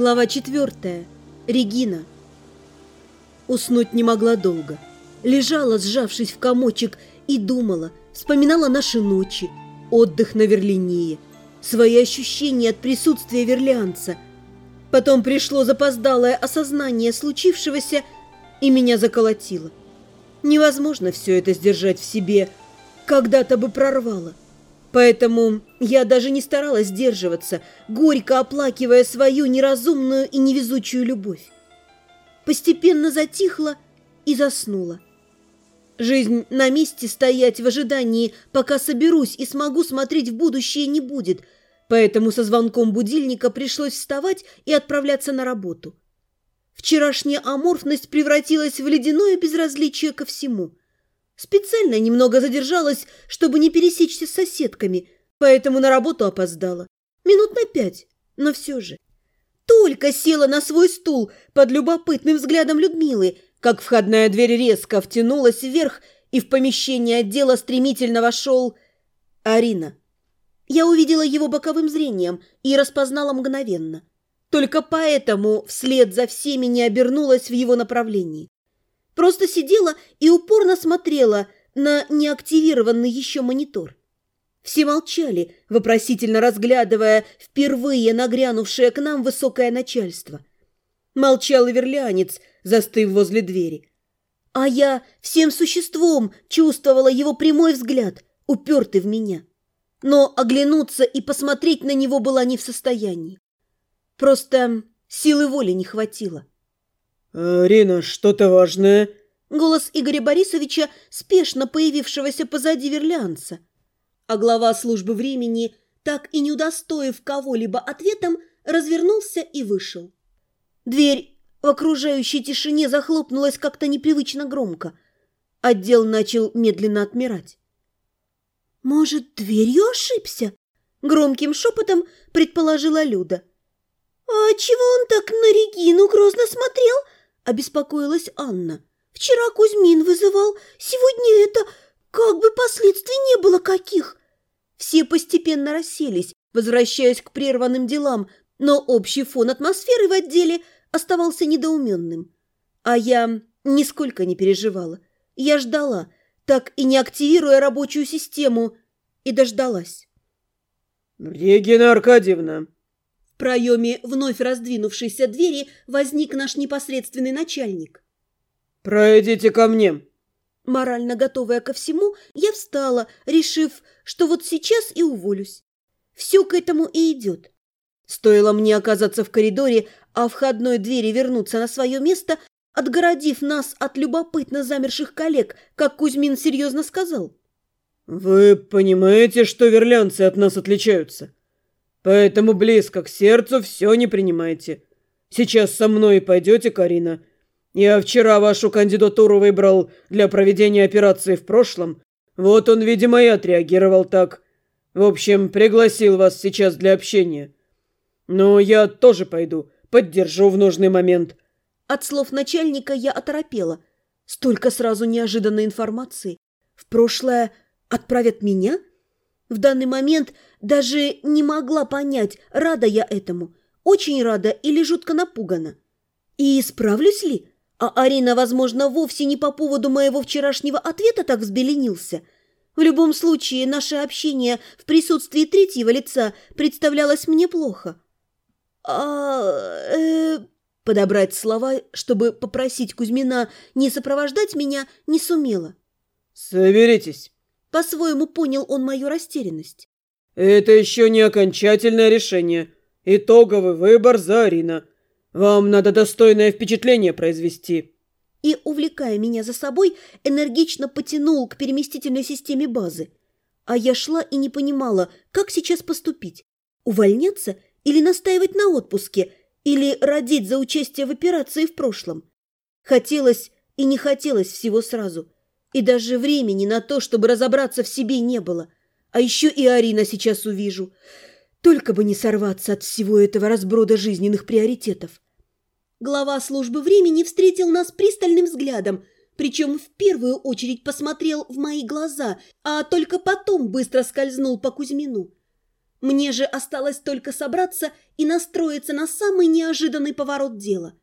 Глава четвертая. Регина. Уснуть не могла долго. Лежала, сжавшись в комочек, и думала, вспоминала наши ночи, отдых на Верлинее, свои ощущения от присутствия верлианца. Потом пришло запоздалое осознание случившегося, и меня заколотило. Невозможно все это сдержать в себе, когда-то бы прорвало. Поэтому я даже не старалась сдерживаться, горько оплакивая свою неразумную и невезучую любовь. Постепенно затихла и заснула. Жизнь на месте стоять в ожидании, пока соберусь и смогу смотреть в будущее, не будет, поэтому со звонком будильника пришлось вставать и отправляться на работу. Вчерашняя аморфность превратилась в ледяное безразличие ко всему – Специально немного задержалась, чтобы не пересечься с соседками, поэтому на работу опоздала. Минут на пять, но все же. Только села на свой стул под любопытным взглядом Людмилы, как входная дверь резко втянулась вверх, и в помещение отдела стремительно вошел Арина. Я увидела его боковым зрением и распознала мгновенно. Только поэтому вслед за всеми не обернулась в его направлении. Просто сидела и упорно смотрела на неактивированный еще монитор. Все молчали, вопросительно разглядывая впервые нагрянувшее к нам высокое начальство. Молчал и верлянец, застыв возле двери. А я всем существом чувствовала его прямой взгляд, упертый в меня. Но оглянуться и посмотреть на него была не в состоянии. Просто силы воли не хватило. «Рина, что-то важное?» Голос Игоря Борисовича, спешно появившегося позади верлянца. А глава службы времени, так и не удостоив кого-либо ответом, развернулся и вышел. Дверь в окружающей тишине захлопнулась как-то непривычно громко. Отдел начал медленно отмирать. «Может, дверью ошибся?» — громким шепотом предположила Люда. «А чего он так на Регину грозно смотрел?» – обеспокоилась Анна. «Вчера Кузьмин вызывал, сегодня это... Как бы последствий не было каких!» Все постепенно расселись, возвращаясь к прерванным делам, но общий фон атмосферы в отделе оставался недоуменным. А я нисколько не переживала. Я ждала, так и не активируя рабочую систему, и дождалась. «Регина Аркадьевна!» Проеме вновь раздвинувшейся двери возник наш непосредственный начальник. «Пройдите ко мне!» Морально готовая ко всему, я встала, решив, что вот сейчас и уволюсь. Все к этому и идет. Стоило мне оказаться в коридоре, а входной двери вернуться на свое место, отгородив нас от любопытно замерших коллег, как Кузьмин серьезно сказал. «Вы понимаете, что верлянцы от нас отличаются?» Поэтому близко к сердцу все не принимайте. Сейчас со мной пойдете, Карина. Я вчера вашу кандидатуру выбрал для проведения операции в прошлом. Вот он, видимо, и отреагировал так. В общем, пригласил вас сейчас для общения. Но я тоже пойду, поддержу в нужный момент. От слов начальника я оторопела. Столько сразу неожиданной информации. В прошлое отправят меня? В данный момент даже не могла понять, рада я этому, очень рада или жутко напугана. И справлюсь ли? А Арина, возможно, вовсе не по поводу моего вчерашнего ответа так взбеленился. В любом случае, наше общение в присутствии третьего лица представлялось мне плохо. А... Э, подобрать слова, чтобы попросить Кузьмина не сопровождать меня, не сумела. «Соберитесь». По-своему понял он мою растерянность. «Это еще не окончательное решение. Итоговый выбор за Арина. Вам надо достойное впечатление произвести». И, увлекая меня за собой, энергично потянул к переместительной системе базы. А я шла и не понимала, как сейчас поступить. Увольняться или настаивать на отпуске, или родить за участие в операции в прошлом. Хотелось и не хотелось всего сразу. И даже времени на то, чтобы разобраться в себе, не было – а еще и Арина сейчас увижу. Только бы не сорваться от всего этого разброда жизненных приоритетов. Глава службы времени встретил нас пристальным взглядом, причем в первую очередь посмотрел в мои глаза, а только потом быстро скользнул по Кузьмину. Мне же осталось только собраться и настроиться на самый неожиданный поворот дела.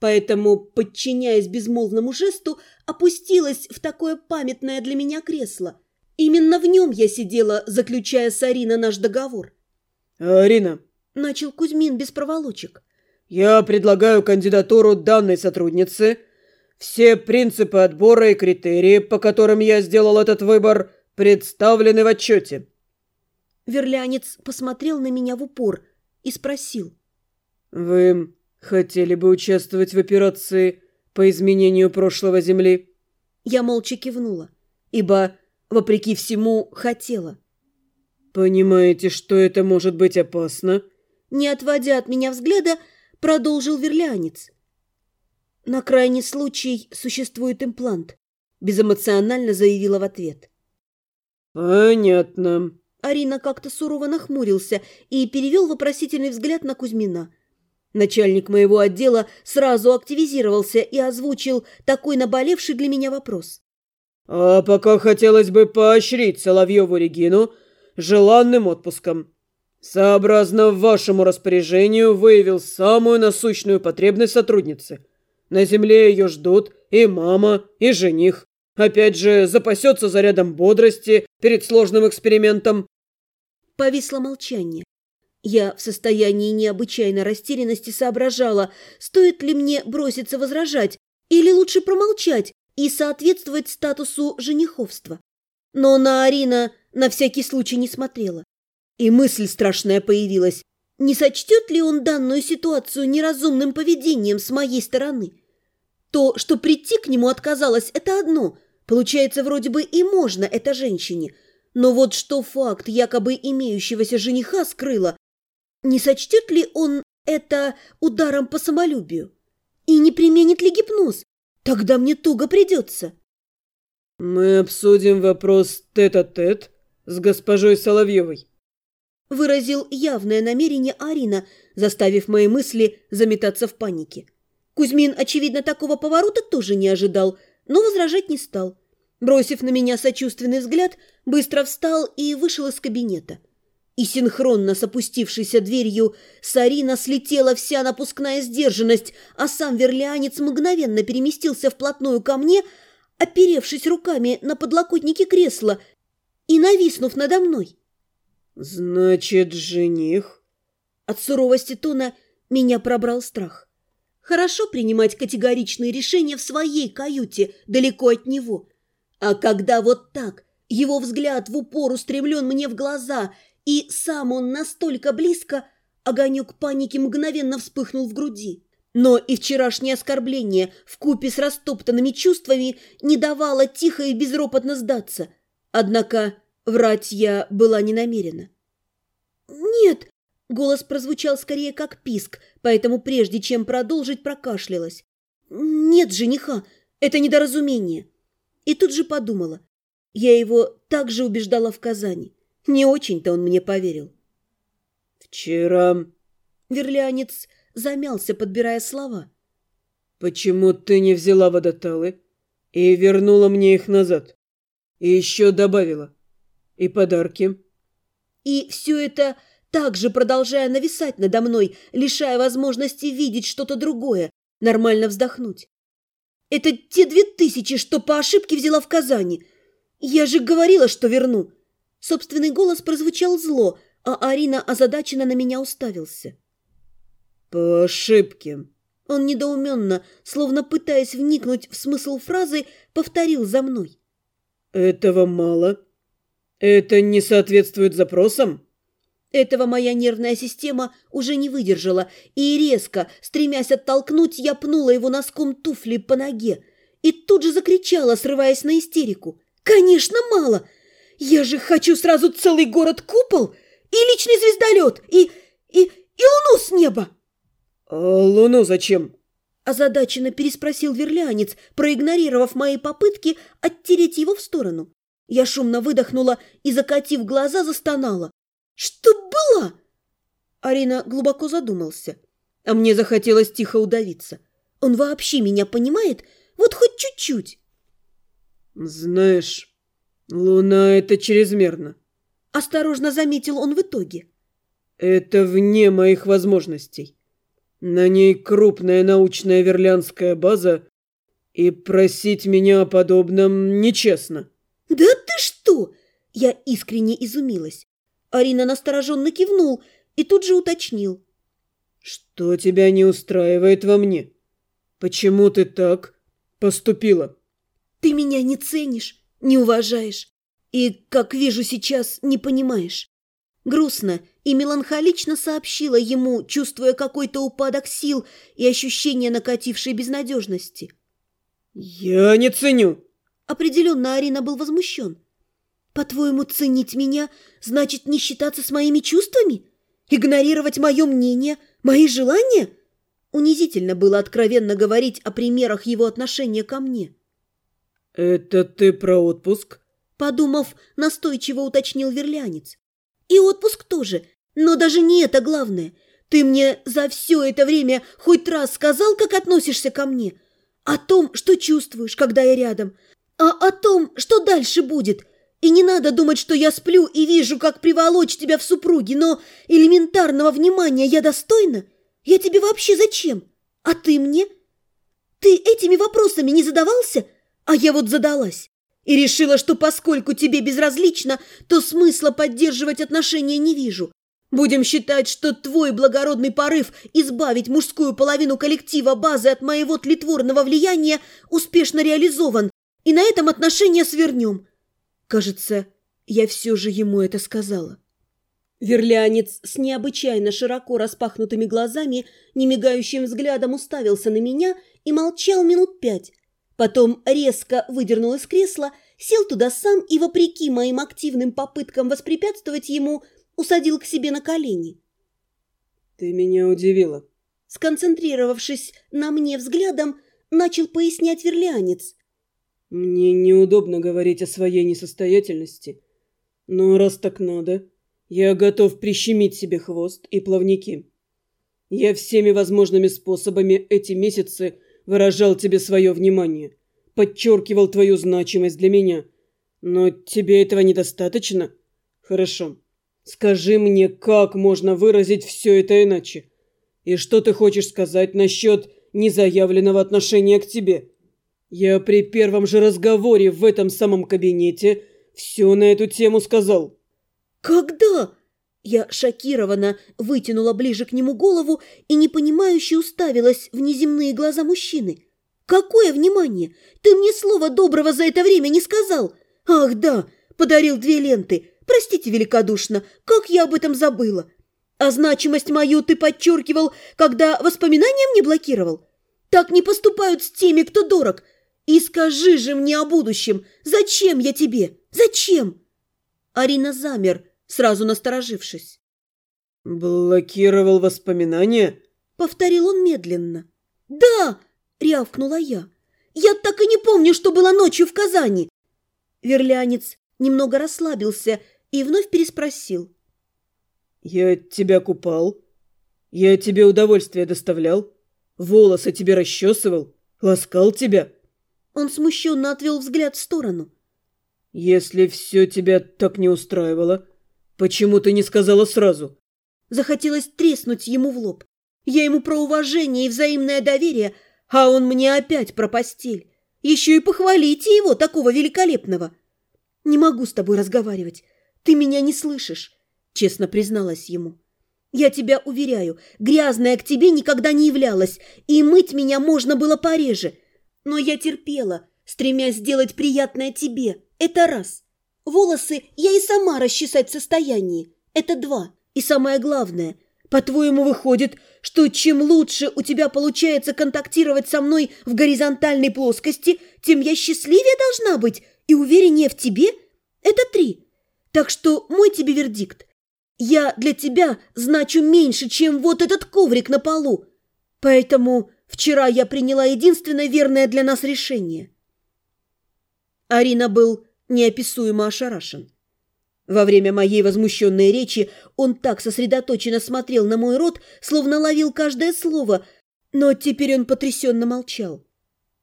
Поэтому, подчиняясь безмолвному жесту, опустилась в такое памятное для меня кресло. Именно в нем я сидела, заключая с Ариной наш договор. «Арина», — начал Кузьмин без проволочек, — «я предлагаю кандидатуру данной сотрудницы. Все принципы отбора и критерии, по которым я сделал этот выбор, представлены в отчете». Верлянец посмотрел на меня в упор и спросил. «Вы хотели бы участвовать в операции по изменению прошлого Земли?» Я молча кивнула, ибо, вопреки всему, хотела. «Понимаете, что это может быть опасно?» Не отводя от меня взгляда, продолжил верлянец. «На крайний случай существует имплант», – безэмоционально заявила в ответ. «Понятно». Арина как-то сурово нахмурился и перевел вопросительный взгляд на Кузьмина. Начальник моего отдела сразу активизировался и озвучил такой наболевший для меня вопрос. «А пока хотелось бы поощрить Соловьеву Регину желанным отпуском. Сообразно вашему распоряжению выявил самую насущную потребность сотрудницы. На земле ее ждут и мама, и жених. Опять же, запасется зарядом бодрости перед сложным экспериментом. Повисло молчание. Я в состоянии необычайной растерянности соображала, стоит ли мне броситься возражать или лучше промолчать и соответствовать статусу жениховства. Но на Арина на всякий случай не смотрела. И мысль страшная появилась. Не сочтет ли он данную ситуацию неразумным поведением с моей стороны? То, что прийти к нему отказалась, это одно. Получается, вроде бы и можно это женщине. Но вот что факт якобы имеющегося жениха скрыла, не сочтет ли он это ударом по самолюбию? И не применит ли гипноз? Тогда мне туго придется. Мы обсудим вопрос тет-а-тет -тет с госпожой Соловьевой. Выразил явное намерение Арина, заставив мои мысли заметаться в панике. Кузьмин, очевидно, такого поворота тоже не ожидал, но возражать не стал. Бросив на меня сочувственный взгляд, быстро встал и вышел из кабинета и синхронно с опустившейся дверью Сарина слетела вся напускная сдержанность, а сам верлианец мгновенно переместился вплотную ко мне, оперевшись руками на подлокотнике кресла и нависнув надо мной. «Значит, жених?» От суровости тона меня пробрал страх. Хорошо принимать категоричные решения в своей каюте, далеко от него. А когда вот так, его взгляд в упор устремлен мне в глаза – и сам он настолько близко, огонек паники мгновенно вспыхнул в груди. Но и вчерашнее оскорбление в купе с растоптанными чувствами не давало тихо и безропотно сдаться. Однако врать я была не намерена. «Нет!» — голос прозвучал скорее как писк, поэтому прежде чем продолжить, прокашлялась. «Нет жениха, это недоразумение!» И тут же подумала. Я его также убеждала в Казани. Не очень-то он мне поверил. «Вчера...» Верлянец замялся, подбирая слова. «Почему ты не взяла водоталы и вернула мне их назад? И еще добавила. И подарки?» И все это также продолжая нависать надо мной, лишая возможности видеть что-то другое, нормально вздохнуть. «Это те две тысячи, что по ошибке взяла в Казани. Я же говорила, что верну. Собственный голос прозвучал зло, а Арина озадаченно на меня уставился. «По ошибке». Он недоуменно, словно пытаясь вникнуть в смысл фразы, повторил за мной. «Этого мало. Это не соответствует запросам?» Этого моя нервная система уже не выдержала, и резко, стремясь оттолкнуть, я пнула его носком туфли по ноге и тут же закричала, срываясь на истерику. «Конечно, мало! Я же хочу сразу целый город-купол и личный звездолет, и... и... и луну с неба!» «А луну зачем?» Озадаченно переспросил верлянец, проигнорировав мои попытки оттереть его в сторону. Я шумно выдохнула и, закатив глаза, застонала. «Что было?» Арина глубоко задумался, а мне захотелось тихо удавиться. Он вообще меня понимает? Вот хоть чуть-чуть. «Знаешь, «Луна — это чрезмерно». Осторожно заметил он в итоге. Это вне моих возможностей. На ней крупная научная верлянская база, и просить меня о подобном нечестно. Да ты что? Я искренне изумилась. Арина настороженно кивнул и тут же уточнил. Что тебя не устраивает во мне? Почему ты так поступила? Ты меня не ценишь, не уважаешь и, как вижу сейчас, не понимаешь. Грустно и меланхолично сообщила ему, чувствуя какой-то упадок сил и ощущение накатившей безнадежности. «Я не ценю!» Определенно Арина был возмущен. «По-твоему, ценить меня значит не считаться с моими чувствами? Игнорировать мое мнение, мои желания?» Унизительно было откровенно говорить о примерах его отношения ко мне. «Это ты про отпуск?» Подумав, настойчиво уточнил верлянец. «И отпуск тоже, но даже не это главное. Ты мне за все это время хоть раз сказал, как относишься ко мне? О том, что чувствуешь, когда я рядом, а о том, что дальше будет. И не надо думать, что я сплю и вижу, как приволочь тебя в супруги, но элементарного внимания я достойна?» Я тебе вообще зачем? А ты мне? Ты этими вопросами не задавался? А я вот задалась. И решила, что поскольку тебе безразлично, то смысла поддерживать отношения не вижу. Будем считать, что твой благородный порыв избавить мужскую половину коллектива базы от моего тлетворного влияния успешно реализован, и на этом отношения свернем. Кажется, я все же ему это сказала. Верлянец с необычайно широко распахнутыми глазами, немигающим взглядом уставился на меня и молчал минут пять. Потом резко выдернул из кресла, сел туда сам и, вопреки моим активным попыткам воспрепятствовать ему, усадил к себе на колени. «Ты меня удивила». Сконцентрировавшись на мне взглядом, начал пояснять верлянец. «Мне неудобно говорить о своей несостоятельности, но раз так надо...» Я готов прищемить себе хвост и плавники. Я всеми возможными способами эти месяцы выражал тебе свое внимание, подчеркивал твою значимость для меня. Но тебе этого недостаточно? Хорошо. Скажи мне, как можно выразить все это иначе? И что ты хочешь сказать насчет незаявленного отношения к тебе? Я при первом же разговоре в этом самом кабинете все на эту тему сказал. «Когда?» Я шокированно вытянула ближе к нему голову и непонимающе уставилась в неземные глаза мужчины. «Какое внимание? Ты мне слова доброго за это время не сказал!» «Ах, да, подарил две ленты. Простите великодушно, как я об этом забыла!» «А значимость мою ты подчеркивал, когда воспоминания мне блокировал?» «Так не поступают с теми, кто дорог!» «И скажи же мне о будущем! Зачем я тебе? Зачем?» Арина замер, сразу насторожившись. «Блокировал воспоминания?» — повторил он медленно. «Да!» — рявкнула я. «Я так и не помню, что было ночью в Казани!» Верлянец немного расслабился и вновь переспросил. «Я тебя купал? Я тебе удовольствие доставлял? Волосы тебе расчесывал? Ласкал тебя?» Он смущенно отвел взгляд в сторону. «Если все тебя так не устраивало, почему ты не сказала сразу?» Захотелось треснуть ему в лоб. Я ему про уважение и взаимное доверие, а он мне опять про постель. Еще и похвалите его, такого великолепного. «Не могу с тобой разговаривать. Ты меня не слышишь», — честно призналась ему. «Я тебя уверяю, грязная к тебе никогда не являлась, и мыть меня можно было пореже. Но я терпела, стремясь сделать приятное тебе. Это раз. Волосы я и сама расчесать в состоянии. Это два. И самое главное, по-твоему, выходит, что чем лучше у тебя получается контактировать со мной в горизонтальной плоскости, тем я счастливее должна быть и увереннее в тебе? Это три. Так что мой тебе вердикт. Я для тебя значу меньше, чем вот этот коврик на полу. Поэтому вчера я приняла единственное верное для нас решение. Арина был неописуемо ошарашен. Во время моей возмущенной речи он так сосредоточенно смотрел на мой рот, словно ловил каждое слово, но теперь он потрясенно молчал.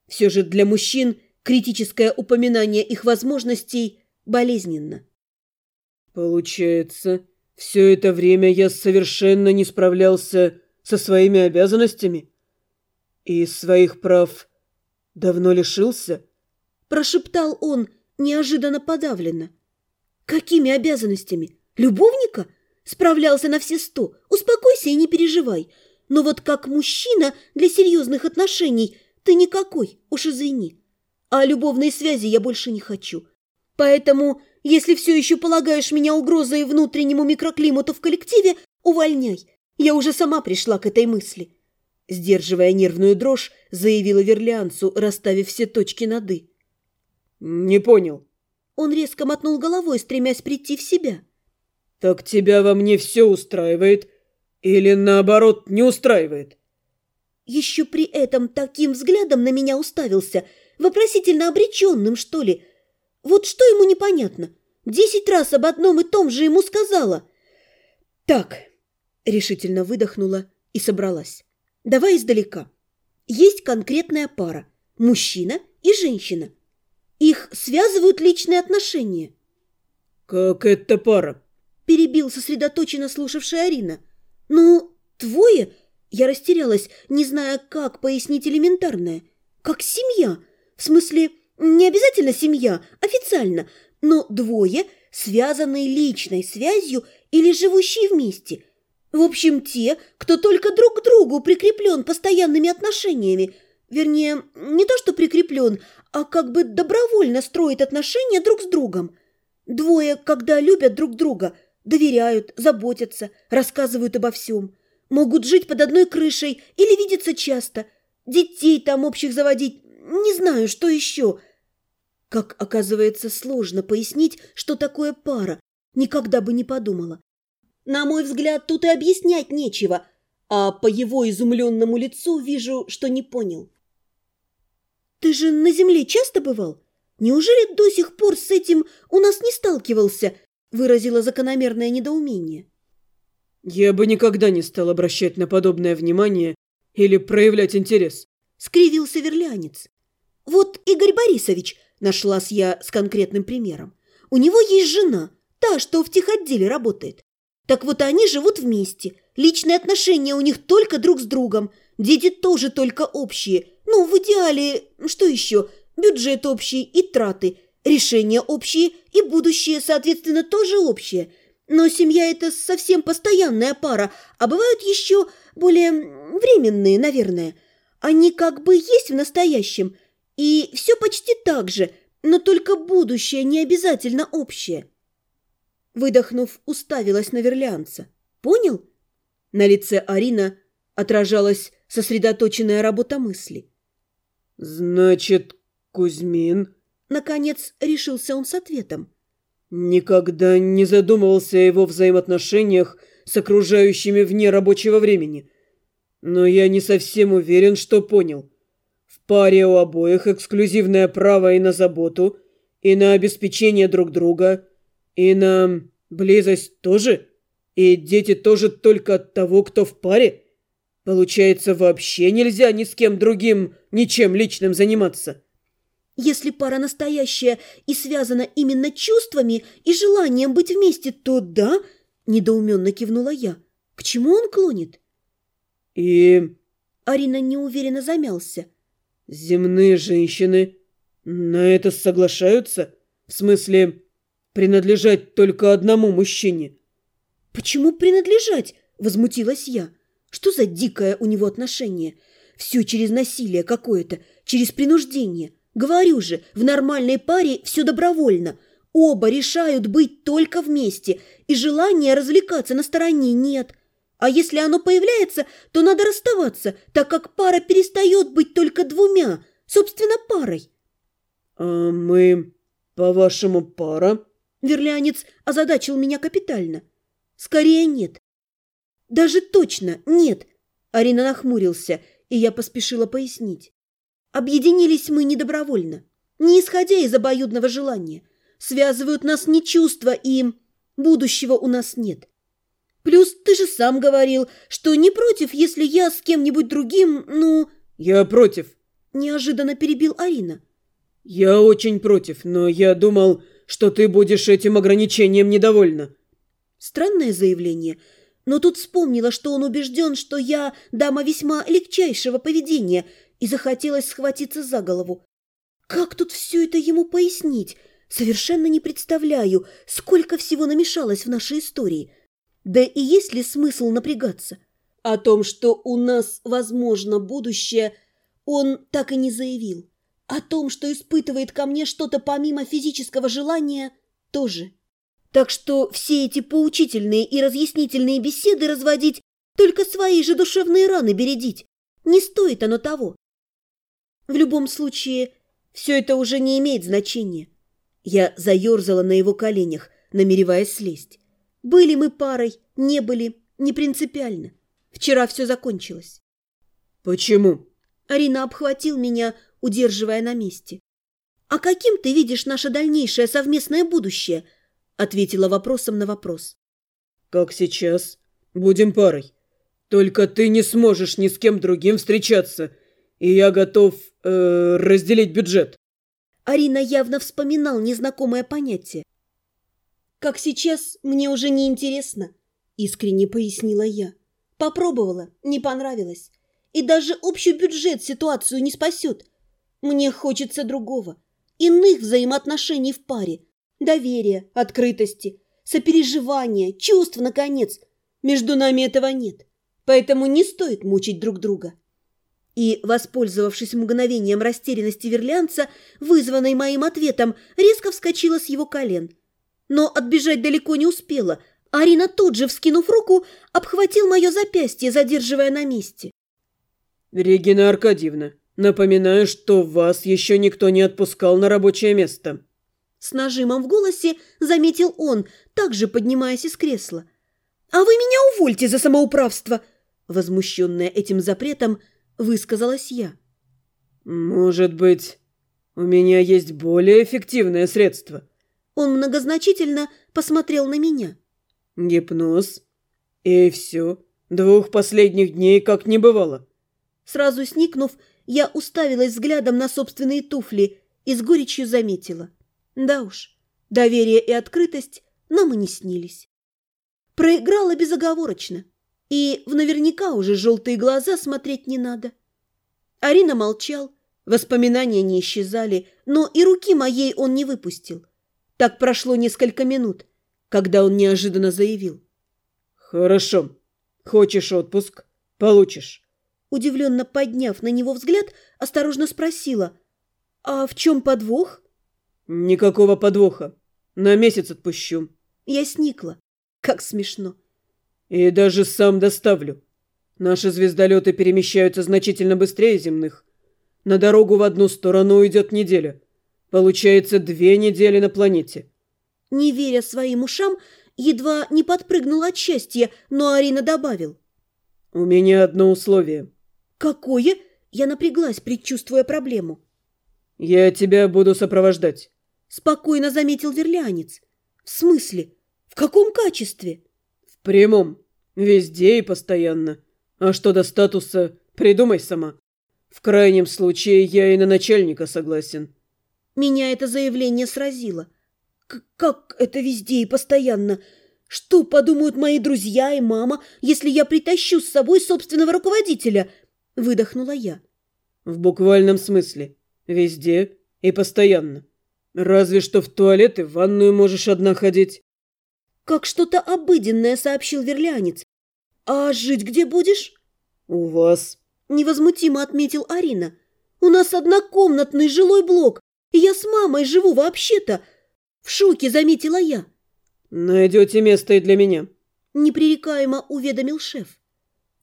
Все же для мужчин критическое упоминание их возможностей болезненно. Получается, все это время я совершенно не справлялся со своими обязанностями? И своих прав давно лишился? Прошептал он неожиданно подавленно. Какими обязанностями? Любовника? Справлялся на все сто. Успокойся и не переживай. Но вот как мужчина для серьезных отношений ты никакой, уж извини. А любовной связи я больше не хочу. Поэтому, если все еще полагаешь меня угрозой внутреннему микроклимату в коллективе, увольняй. Я уже сама пришла к этой мысли. Сдерживая нервную дрожь, заявила Верлианцу, расставив все точки над «и». «Не понял». Он резко мотнул головой, стремясь прийти в себя. «Так тебя во мне все устраивает или, наоборот, не устраивает?» Еще при этом таким взглядом на меня уставился, вопросительно обреченным, что ли. Вот что ему непонятно? Десять раз об одном и том же ему сказала. «Так», — решительно выдохнула и собралась. Давай издалека. Есть конкретная пара – мужчина и женщина. Их связывают личные отношения. «Как это пара?» – перебил сосредоточенно слушавшая Арина. «Ну, твое?» – я растерялась, не зная, как пояснить элементарное. «Как семья. В смысле, не обязательно семья, официально, но двое, связанные личной связью или живущие вместе – в общем, те, кто только друг к другу прикреплен постоянными отношениями. Вернее, не то что прикреплен, а как бы добровольно строит отношения друг с другом. Двое, когда любят друг друга, доверяют, заботятся, рассказывают обо всем. Могут жить под одной крышей или видеться часто. Детей там общих заводить, не знаю, что еще. Как оказывается, сложно пояснить, что такое пара. Никогда бы не подумала. На мой взгляд, тут и объяснять нечего, а по его изумленному лицу вижу, что не понял. «Ты же на земле часто бывал? Неужели до сих пор с этим у нас не сталкивался?» выразила закономерное недоумение. «Я бы никогда не стал обращать на подобное внимание или проявлять интерес», — скривился верлянец. «Вот Игорь Борисович», — нашлась я с конкретным примером, «у него есть жена, та, что в техотделе работает. Так вот они живут вместе. Личные отношения у них только друг с другом. Дети тоже только общие. Ну, в идеале, что еще? Бюджет общий и траты. Решения общие и будущее, соответственно, тоже общее. Но семья – это совсем постоянная пара, а бывают еще более временные, наверное. Они как бы есть в настоящем. И все почти так же, но только будущее не обязательно общее. Выдохнув, уставилась на верлянца. «Понял?» На лице Арина отражалась сосредоточенная работа мысли. «Значит, Кузьмин...» Наконец решился он с ответом. «Никогда не задумывался о его взаимоотношениях с окружающими вне рабочего времени. Но я не совсем уверен, что понял. В паре у обоих эксклюзивное право и на заботу, и на обеспечение друг друга, и на близость тоже? И дети тоже только от того, кто в паре? Получается, вообще нельзя ни с кем другим ничем личным заниматься. Если пара настоящая и связана именно чувствами и желанием быть вместе, то да, недоуменно кивнула я. К чему он клонит? И... Арина неуверенно замялся. Земные женщины на это соглашаются? В смысле, принадлежать только одному мужчине. «Почему принадлежать?» – возмутилась я. «Что за дикое у него отношение? Все через насилие какое-то, через принуждение. Говорю же, в нормальной паре все добровольно. Оба решают быть только вместе, и желания развлекаться на стороне нет. А если оно появляется, то надо расставаться, так как пара перестает быть только двумя, собственно, парой». «А мы, по-вашему, пара?» Верлянец озадачил меня капитально. Скорее нет. Даже точно нет. Арина нахмурился, и я поспешила пояснить. Объединились мы недобровольно, не исходя из обоюдного желания. Связывают нас не чувства, и будущего у нас нет. Плюс ты же сам говорил, что не против, если я с кем-нибудь другим, ну... Я против. Неожиданно перебил Арина. Я очень против, но я думал, что ты будешь этим ограничением недовольна». Странное заявление, но тут вспомнила, что он убежден, что я дама весьма легчайшего поведения, и захотелось схватиться за голову. Как тут все это ему пояснить? Совершенно не представляю, сколько всего намешалось в нашей истории. Да и есть ли смысл напрягаться? О том, что у нас возможно будущее, он так и не заявил. О том, что испытывает ко мне что-то помимо физического желания, тоже. Так что все эти поучительные и разъяснительные беседы разводить, только свои же душевные раны бередить. Не стоит оно того. В любом случае, все это уже не имеет значения. Я заерзала на его коленях, намереваясь слезть. Были мы парой, не были, не принципиально. Вчера все закончилось. «Почему?» Арина обхватил меня, удерживая на месте. «А каким ты видишь наше дальнейшее совместное будущее?» Ответила вопросом на вопрос. «Как сейчас. Будем парой. Только ты не сможешь ни с кем другим встречаться, и я готов э, разделить бюджет». Арина явно вспоминал незнакомое понятие. «Как сейчас, мне уже не интересно», — искренне пояснила я. «Попробовала, не понравилось. И даже общий бюджет ситуацию не спасет. Мне хочется другого, иных взаимоотношений в паре, доверия, открытости, сопереживания, чувств, наконец. Между нами этого нет, поэтому не стоит мучить друг друга». И, воспользовавшись мгновением растерянности верлянца, вызванной моим ответом, резко вскочила с его колен. Но отбежать далеко не успела. Арина тут же, вскинув руку, обхватил мое запястье, задерживая на месте. «Регина Аркадьевна, напоминаю, что вас еще никто не отпускал на рабочее место». С нажимом в голосе заметил он, также поднимаясь из кресла. «А вы меня увольте за самоуправство!» Возмущенная этим запретом, высказалась я. «Может быть, у меня есть более эффективное средство?» Он многозначительно посмотрел на меня. «Гипноз. И все. Двух последних дней как не бывало». Сразу сникнув, я уставилась взглядом на собственные туфли и с горечью заметила. Да уж, доверие и открытость нам и не снились. Проиграла безоговорочно. И в наверняка уже желтые глаза смотреть не надо. Арина молчал, воспоминания не исчезали, но и руки моей он не выпустил. Так прошло несколько минут, когда он неожиданно заявил. «Хорошо. Хочешь отпуск? Получишь». Удивленно подняв на него взгляд, осторожно спросила. «А в чем подвох?» «Никакого подвоха. На месяц отпущу». Я сникла. Как смешно. И даже сам доставлю. Наши звездолеты перемещаются значительно быстрее земных. На дорогу в одну сторону уйдет неделя. Получается две недели на планете. Не веря своим ушам, едва не подпрыгнул от счастья, но Арина добавил. У меня одно условие. Какое? Я напряглась, предчувствуя проблему. Я тебя буду сопровождать. Спокойно заметил верлянец. В смысле? В каком качестве? прямом. Везде и постоянно. А что до статуса, придумай сама. В крайнем случае я и на начальника согласен. Меня это заявление сразило. К как это везде и постоянно? Что подумают мои друзья и мама, если я притащу с собой собственного руководителя? Выдохнула я. В буквальном смысле. Везде и постоянно. Разве что в туалет и в ванную можешь одна ходить. Как что-то обыденное, сообщил верлянец. А жить где будешь? У вас. Невозмутимо отметил Арина. У нас однокомнатный жилой блок, и я с мамой живу вообще-то. В шоке заметила я. Найдете место и для меня. Непререкаемо уведомил шеф.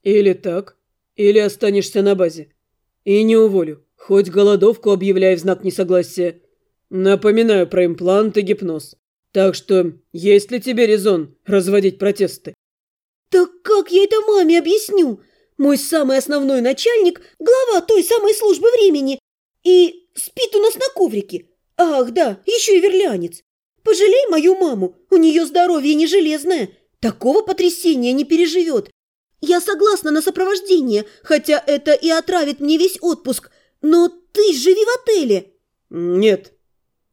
Или так, или останешься на базе. И не уволю. Хоть голодовку объявляй в знак несогласия. Напоминаю про имплант и гипноз. Так что есть ли тебе резон разводить протесты? Так как я это маме объясню? Мой самый основной начальник – глава той самой службы времени. И спит у нас на коврике. Ах, да, еще и верлянец. Пожалей мою маму, у нее здоровье не железное. Такого потрясения не переживет. Я согласна на сопровождение, хотя это и отравит мне весь отпуск. Но ты живи в отеле. Нет.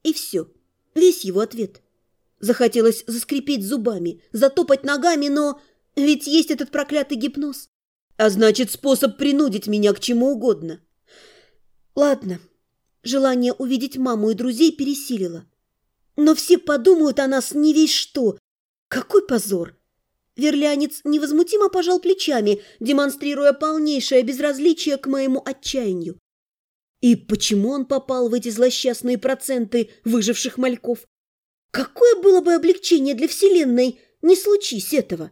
И все. Весь его ответ. Захотелось заскрипеть зубами, затопать ногами, но ведь есть этот проклятый гипноз. А значит, способ принудить меня к чему угодно. Ладно, желание увидеть маму и друзей пересилило. Но все подумают о нас не весь что. Какой позор! Верлянец невозмутимо пожал плечами, демонстрируя полнейшее безразличие к моему отчаянию. И почему он попал в эти злосчастные проценты выживших мальков? Какое было бы облегчение для Вселенной, не случись этого?